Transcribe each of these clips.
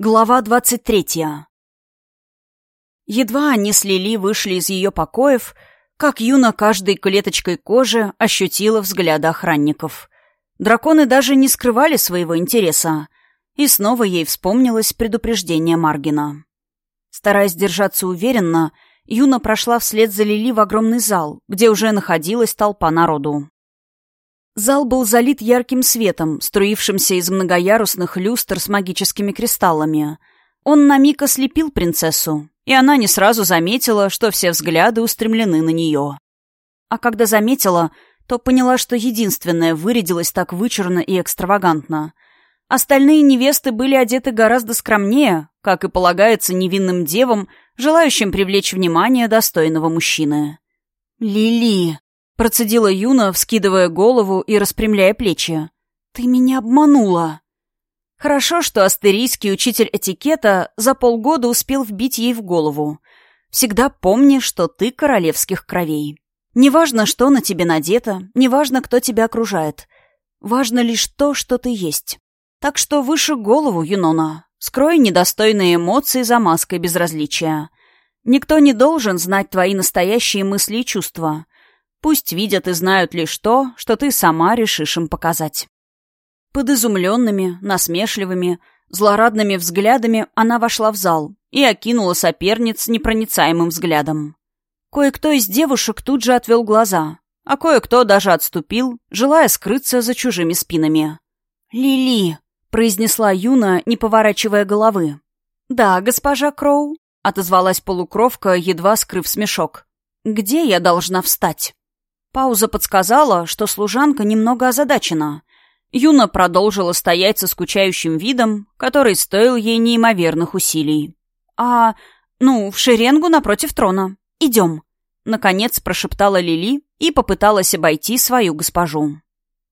Глава двадцать третья. Едва они с Лили вышли из ее покоев, как Юна каждой клеточкой кожи ощутила взгляды охранников. Драконы даже не скрывали своего интереса, и снова ей вспомнилось предупреждение Маргина. Стараясь держаться уверенно, Юна прошла вслед за Лили в огромный зал, где уже находилась толпа народу. Зал был залит ярким светом, струившимся из многоярусных люстр с магическими кристаллами. Он на миг ослепил принцессу, и она не сразу заметила, что все взгляды устремлены на нее. А когда заметила, то поняла, что единственная вырядилась так вычурно и экстравагантно. Остальные невесты были одеты гораздо скромнее, как и полагается невинным девам, желающим привлечь внимание достойного мужчины. «Лили!» Процедила Юна, вскидывая голову и распрямляя плечи. «Ты меня обманула!» Хорошо, что астерийский учитель этикета за полгода успел вбить ей в голову. «Всегда помни, что ты королевских кровей. Неважно, что на тебе надето, неважно, кто тебя окружает. Важно лишь то, что ты есть. Так что выше голову, Юнона. Скрой недостойные эмоции за маской безразличия. Никто не должен знать твои настоящие мысли и чувства. Пусть видят и знают лишь то, что ты сама решишь им показать. Под изумленными, насмешливыми, злорадными взглядами она вошла в зал и окинула соперниц непроницаемым взглядом. Кое-кто из девушек тут же отвел глаза, а кое-кто даже отступил, желая скрыться за чужими спинами. «Лили!» — произнесла Юна, не поворачивая головы. «Да, госпожа Кроу», — отозвалась полукровка, едва скрыв смешок. «Где я должна встать?» Пауза подсказала, что служанка немного озадачена. Юна продолжила стоять со скучающим видом, который стоил ей неимоверных усилий. «А, ну, в шеренгу напротив трона. Идем», — наконец прошептала Лили и попыталась обойти свою госпожу.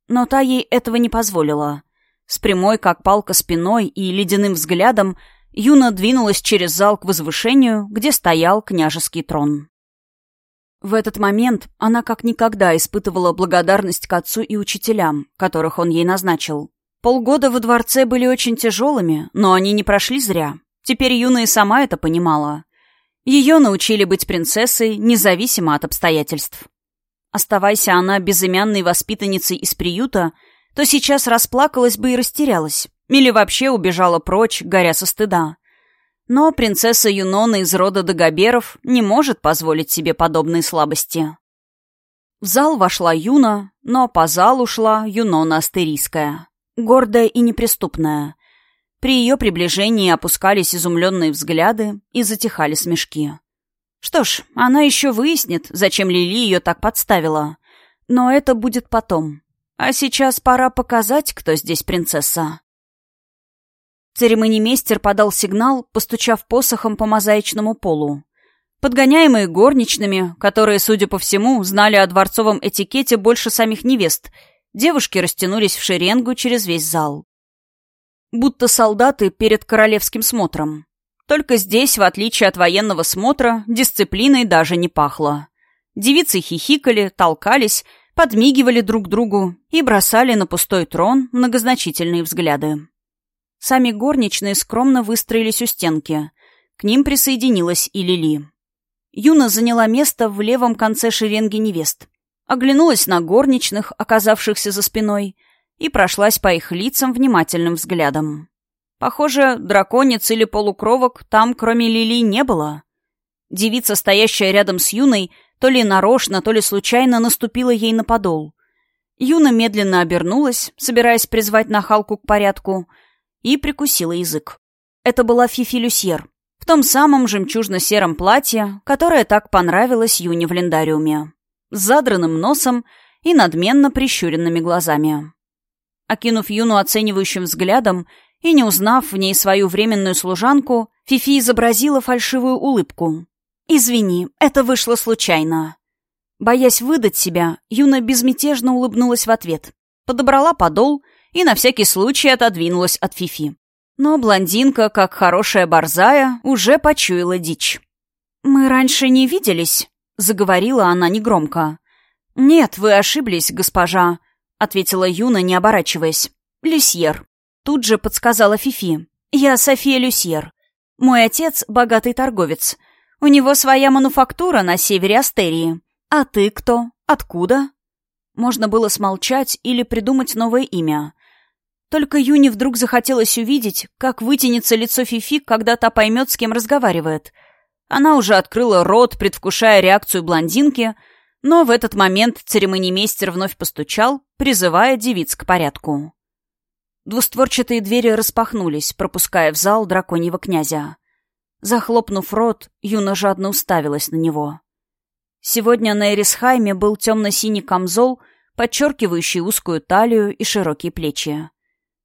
Но та ей этого не позволила. С прямой, как палка, спиной и ледяным взглядом Юна двинулась через зал к возвышению, где стоял княжеский трон. В этот момент она как никогда испытывала благодарность к отцу и учителям, которых он ей назначил. Полгода во дворце были очень тяжелыми, но они не прошли зря. Теперь Юна и сама это понимала. Ее научили быть принцессой, независимо от обстоятельств. Оставайся она безымянной воспитанницей из приюта, то сейчас расплакалась бы и растерялась, или вообще убежала прочь, горя со стыда. Но принцесса Юнона из рода Дагоберов не может позволить себе подобные слабости. В зал вошла Юна, но по залу шла Юнона Астерийская, гордая и неприступная. При ее приближении опускались изумленные взгляды и затихали смешки. Что ж, она еще выяснит, зачем Лили ее так подставила. Но это будет потом. А сейчас пора показать, кто здесь принцесса. Церемонимейстер подал сигнал, постучав посохом по мозаичному полу. Подгоняемые горничными, которые, судя по всему, знали о дворцовом этикете больше самих невест, девушки растянулись в шеренгу через весь зал. Будто солдаты перед королевским смотром. Только здесь, в отличие от военного смотра, дисциплиной даже не пахло. Девицы хихикали, толкались, подмигивали друг другу и бросали на пустой трон многозначительные взгляды. Сами горничные скромно выстроились у стенки. К ним присоединилась и Лили. Юна заняла место в левом конце шеренги невест. Оглянулась на горничных, оказавшихся за спиной, и прошлась по их лицам внимательным взглядом. Похоже, драконец или полукровок там, кроме Лили, не было. Девица, стоящая рядом с Юной, то ли нарочно, то ли случайно наступила ей на подол. Юна медленно обернулась, собираясь призвать нахалку к порядку — и прикусила язык. Это была Фифи Люсьер, в том самом жемчужно-сером платье, которое так понравилось Юне в лендариуме, с задранным носом и надменно прищуренными глазами. Окинув Юну оценивающим взглядом и не узнав в ней свою временную служанку, Фифи изобразила фальшивую улыбку. «Извини, это вышло случайно». Боясь выдать себя, Юна безмятежно улыбнулась в ответ, подобрала подол и на всякий случай отодвинулась от Фифи. Но блондинка, как хорошая борзая, уже почуяла дичь. «Мы раньше не виделись?» — заговорила она негромко. «Нет, вы ошиблись, госпожа», — ответила Юна, не оборачиваясь. «Люсьер». Тут же подсказала Фифи. «Я София Люсьер. Мой отец — богатый торговец. У него своя мануфактура на севере Астерии. А ты кто? Откуда?» Можно было смолчать или придумать новое имя. Только Юне вдруг захотелось увидеть, как вытянется лицо Фифи, когда та поймет, с кем разговаривает. Она уже открыла рот, предвкушая реакцию блондинки, но в этот момент церемонимейстер вновь постучал, призывая девиц к порядку. Двустворчатые двери распахнулись, пропуская в зал драконьего князя. Захлопнув рот, Юна жадно уставилась на него. Сегодня на Эрисхайме был темно-синий камзол, подчеркивающий узкую талию и широкие плечи.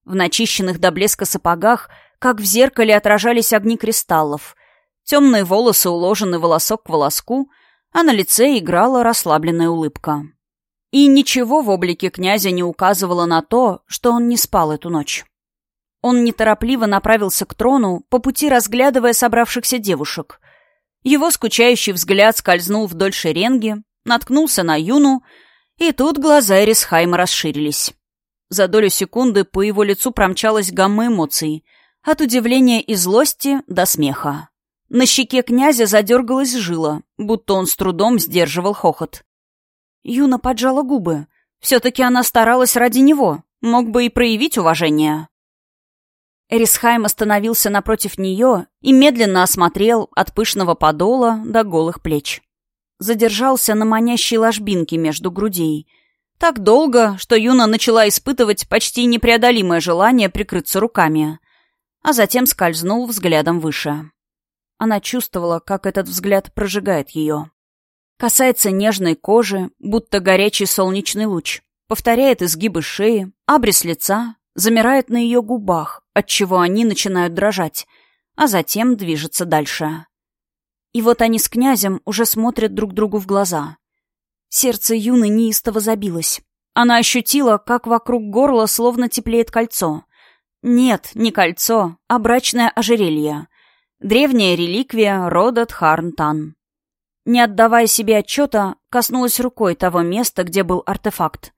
В начищенных до блеска сапогах, как в зеркале, отражались огни кристаллов. Темные волосы уложены волосок к волоску, а на лице играла расслабленная улыбка. И ничего в облике князя не указывало на то, что он не спал эту ночь. Он неторопливо направился к трону, по пути разглядывая собравшихся девушек. Его скучающий взгляд скользнул вдоль шеренги, наткнулся на Юну, и тут глаза Эрисхайма расширились. За долю секунды по его лицу промчалась гамма эмоций. От удивления и злости до смеха. На щеке князя задергалась жила, будто он с трудом сдерживал хохот. Юна поджала губы. Все-таки она старалась ради него. Мог бы и проявить уважение. Эрисхайм остановился напротив нее и медленно осмотрел от пышного подола до голых плеч. Задержался на манящей ложбинке между грудей — так долго, что Юна начала испытывать почти непреодолимое желание прикрыться руками, а затем скользнул взглядом выше. Она чувствовала, как этот взгляд прожигает ее. Касается нежной кожи, будто горячий солнечный луч, повторяет изгибы шеи, абрис лица, замирает на ее губах, отчего они начинают дрожать, а затем движется дальше. И вот они с князем уже смотрят друг другу в глаза. Сердце Юны неистово забилось. Она ощутила, как вокруг горла словно теплеет кольцо. Нет, не кольцо, а брачное ожерелье. Древняя реликвия рода Тхарнтан. Не отдавая себе отчета, коснулась рукой того места, где был артефакт.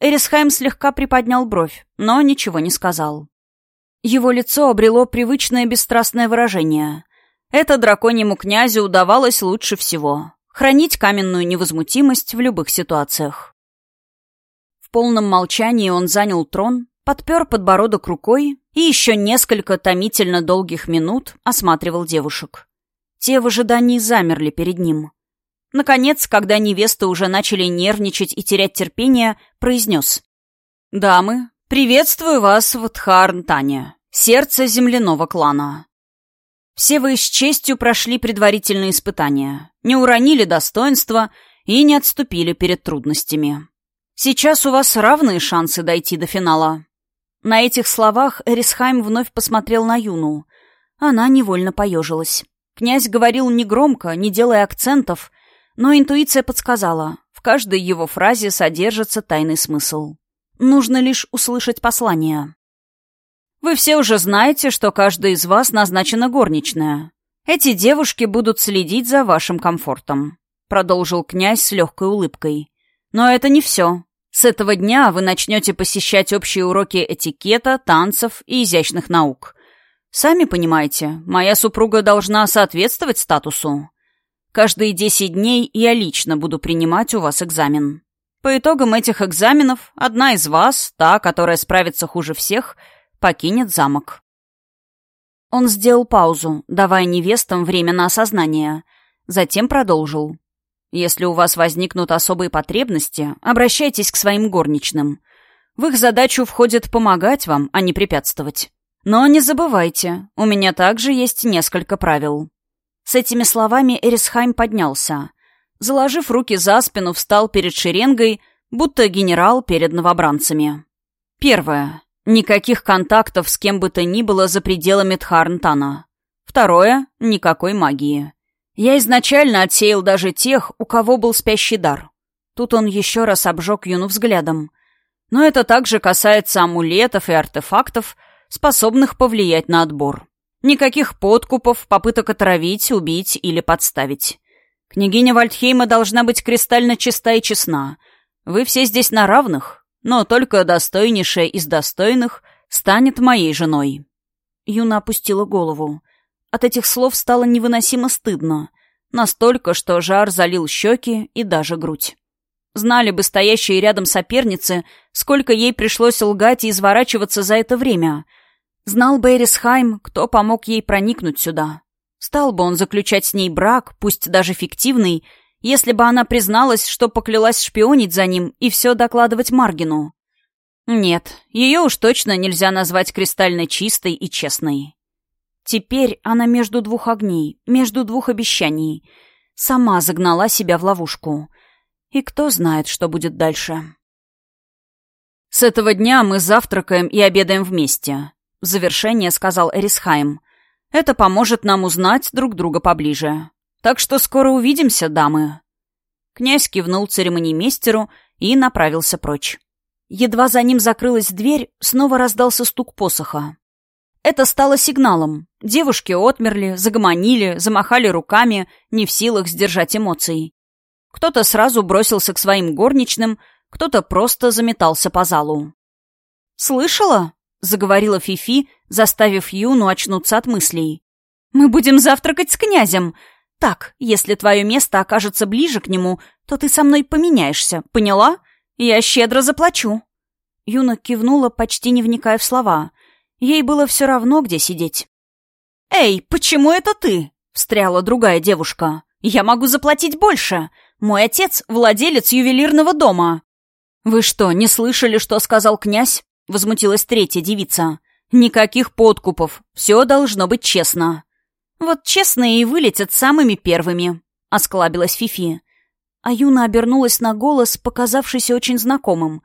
Эрисхайм слегка приподнял бровь, но ничего не сказал. Его лицо обрело привычное бесстрастное выражение. Это драконьему князю удавалось лучше всего хранить каменную невозмутимость в любых ситуациях. В полном молчании он занял трон, подпер подбородок рукой и еще несколько томительно долгих минут осматривал девушек. Те в ожидании замерли перед ним. Наконец, когда невесты уже начали нервничать и терять терпение, произнес. «Дамы, приветствую вас в Тхарн-Тане, сердце земляного клана. Все вы с честью прошли предварительные испытания, не уронили достоинства и не отступили перед трудностями. Сейчас у вас равные шансы дойти до финала. На этих словах Эрисхайм вновь посмотрел на Юну. Она невольно поежилась. Князь говорил негромко, не делая акцентов, но интуиция подсказала, в каждой его фразе содержится тайный смысл. Нужно лишь услышать послание. Вы все уже знаете, что каждая из вас назначена горничная. Эти девушки будут следить за вашим комфортом», — продолжил князь с легкой улыбкой. «Но это не все. С этого дня вы начнете посещать общие уроки этикета, танцев и изящных наук. Сами понимаете, моя супруга должна соответствовать статусу. Каждые десять дней я лично буду принимать у вас экзамен. По итогам этих экзаменов одна из вас, та, которая справится хуже всех — покинет замок. Он сделал паузу, давая невестам время на осознание. Затем продолжил. «Если у вас возникнут особые потребности, обращайтесь к своим горничным. В их задачу входит помогать вам, а не препятствовать. Но не забывайте, у меня также есть несколько правил». С этими словами Эрисхайм поднялся. Заложив руки за спину, встал перед шеренгой, будто генерал перед новобранцами. Первое. Никаких контактов с кем бы то ни было за пределами Тхарнтана. Второе — никакой магии. Я изначально отсеял даже тех, у кого был спящий дар. Тут он еще раз обжег Юну взглядом. Но это также касается амулетов и артефактов, способных повлиять на отбор. Никаких подкупов, попыток отравить, убить или подставить. Княгиня Вальдхейма должна быть кристально чиста и честна. Вы все здесь на равных, но только достойнейшая из достойных станет моей женой. Юна опустила голову. От этих слов стало невыносимо стыдно. Настолько, что жар залил щеки и даже грудь. Знали бы стоящие рядом соперницы, сколько ей пришлось лгать и изворачиваться за это время. Знал бы Эрисхайм, кто помог ей проникнуть сюда. Стал бы он заключать с ней брак, пусть даже фиктивный, если бы она призналась, что поклялась шпионить за ним и все докладывать Маргину. Нет, ее уж точно нельзя назвать кристально чистой и честной. Теперь она между двух огней, между двух обещаний. Сама загнала себя в ловушку — и кто знает, что будет дальше. «С этого дня мы завтракаем и обедаем вместе», — в завершение сказал Эрисхайм. «Это поможет нам узнать друг друга поближе. Так что скоро увидимся, дамы». Князь кивнул церемонимейстеру и направился прочь. Едва за ним закрылась дверь, снова раздался стук посоха. Это стало сигналом. Девушки отмерли, загомонили, замахали руками, не в силах сдержать эмоций. Кто-то сразу бросился к своим горничным, кто-то просто заметался по залу. «Слышала?» — заговорила Фифи, заставив Юну очнуться от мыслей. «Мы будем завтракать с князем. Так, если твое место окажется ближе к нему, то ты со мной поменяешься, поняла? Я щедро заплачу». Юна кивнула, почти не вникая в слова. Ей было все равно, где сидеть. «Эй, почему это ты?» — встряла другая девушка. «Я могу заплатить больше. Мой отец — владелец ювелирного дома». «Вы что, не слышали, что сказал князь?» — возмутилась третья девица. «Никаких подкупов. Все должно быть честно». «Вот честные и вылетят самыми первыми», — осклабилась Фифи. А Юна обернулась на голос, показавшийся очень знакомым,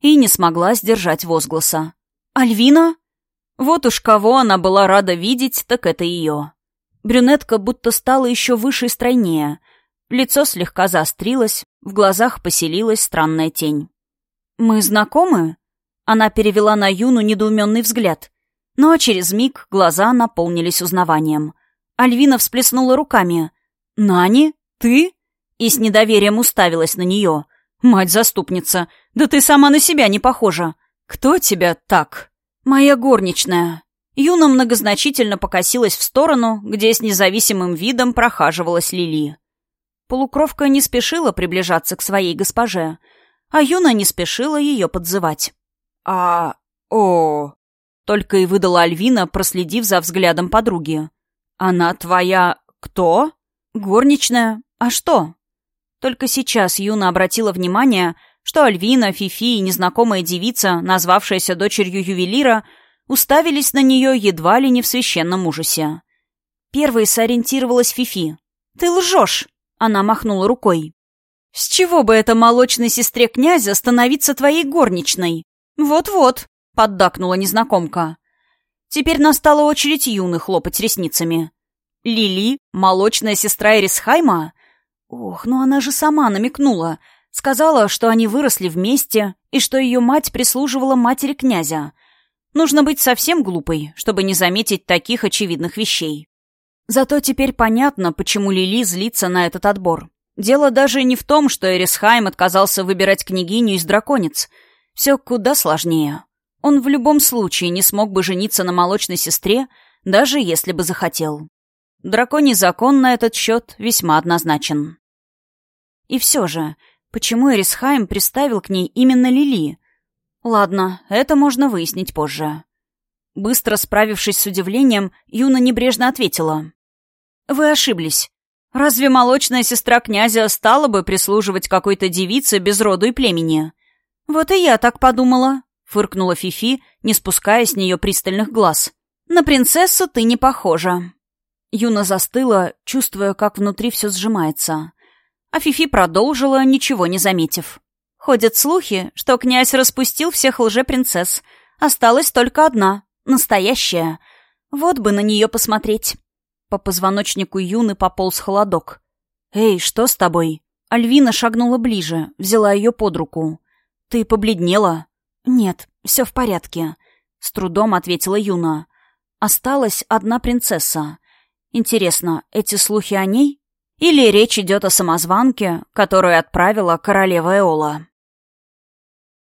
и не смогла сдержать возгласа. «Альвина?» Вот уж кого она была рада видеть, так это ее. Брюнетка будто стала еще выше и стройнее — Лицо слегка заострилось, в глазах поселилась странная тень. «Мы знакомы?» Она перевела на Юну недоуменный взгляд. Но через миг глаза наполнились узнаванием. Альвина всплеснула руками. «Нани? Ты?» И с недоверием уставилась на нее. «Мать-заступница, да ты сама на себя не похожа. Кто тебя так?» «Моя горничная». Юна многозначительно покосилась в сторону, где с независимым видом прохаживалась Лили. Полукровка не спешила приближаться к своей госпоже, а Юна не спешила ее подзывать. «А... о...» — только и выдала Альвина, проследив за взглядом подруги. «Она твоя... кто?» «Горничная. А что?» Только сейчас Юна обратила внимание, что Альвина, Фифи и незнакомая девица, назвавшаяся дочерью ювелира, уставились на нее едва ли не в священном ужасе. Первой сориентировалась Фифи. «Ты лжешь!» Она махнула рукой. «С чего бы это молочной сестре князя становиться твоей горничной?» «Вот-вот», — поддакнула незнакомка. Теперь настала очередь юных хлопать ресницами. «Лили? Молочная сестра Эрисхайма?» Ох, ну она же сама намекнула. Сказала, что они выросли вместе и что ее мать прислуживала матери князя. Нужно быть совсем глупой, чтобы не заметить таких очевидных вещей. Зато теперь понятно, почему Лили злится на этот отбор. Дело даже не в том, что Эрисхайм отказался выбирать княгиню из драконец. Все куда сложнее. Он в любом случае не смог бы жениться на молочной сестре, даже если бы захотел. Драконий закон на этот счет весьма однозначен. И все же, почему Эрисхайм приставил к ней именно Лили? Ладно, это можно выяснить позже. Быстро справившись с удивлением, Юна небрежно ответила. «Вы ошиблись. Разве молочная сестра князя стала бы прислуживать какой-то девице без роду и племени?» «Вот и я так подумала», — фыркнула Фифи, не спуская с нее пристальных глаз. «На принцессу ты не похожа». Юна застыла, чувствуя, как внутри все сжимается. А Фифи продолжила, ничего не заметив. Ходят слухи, что князь распустил всех лже-принцесс. Осталась только одна, настоящая. Вот бы на нее посмотреть. По позвоночнику Юны пополз холодок. «Эй, что с тобой?» Альвина шагнула ближе, взяла ее под руку. «Ты побледнела?» «Нет, все в порядке», — с трудом ответила Юна. «Осталась одна принцесса. Интересно, эти слухи о ней? Или речь идет о самозванке, которую отправила королева Эола?»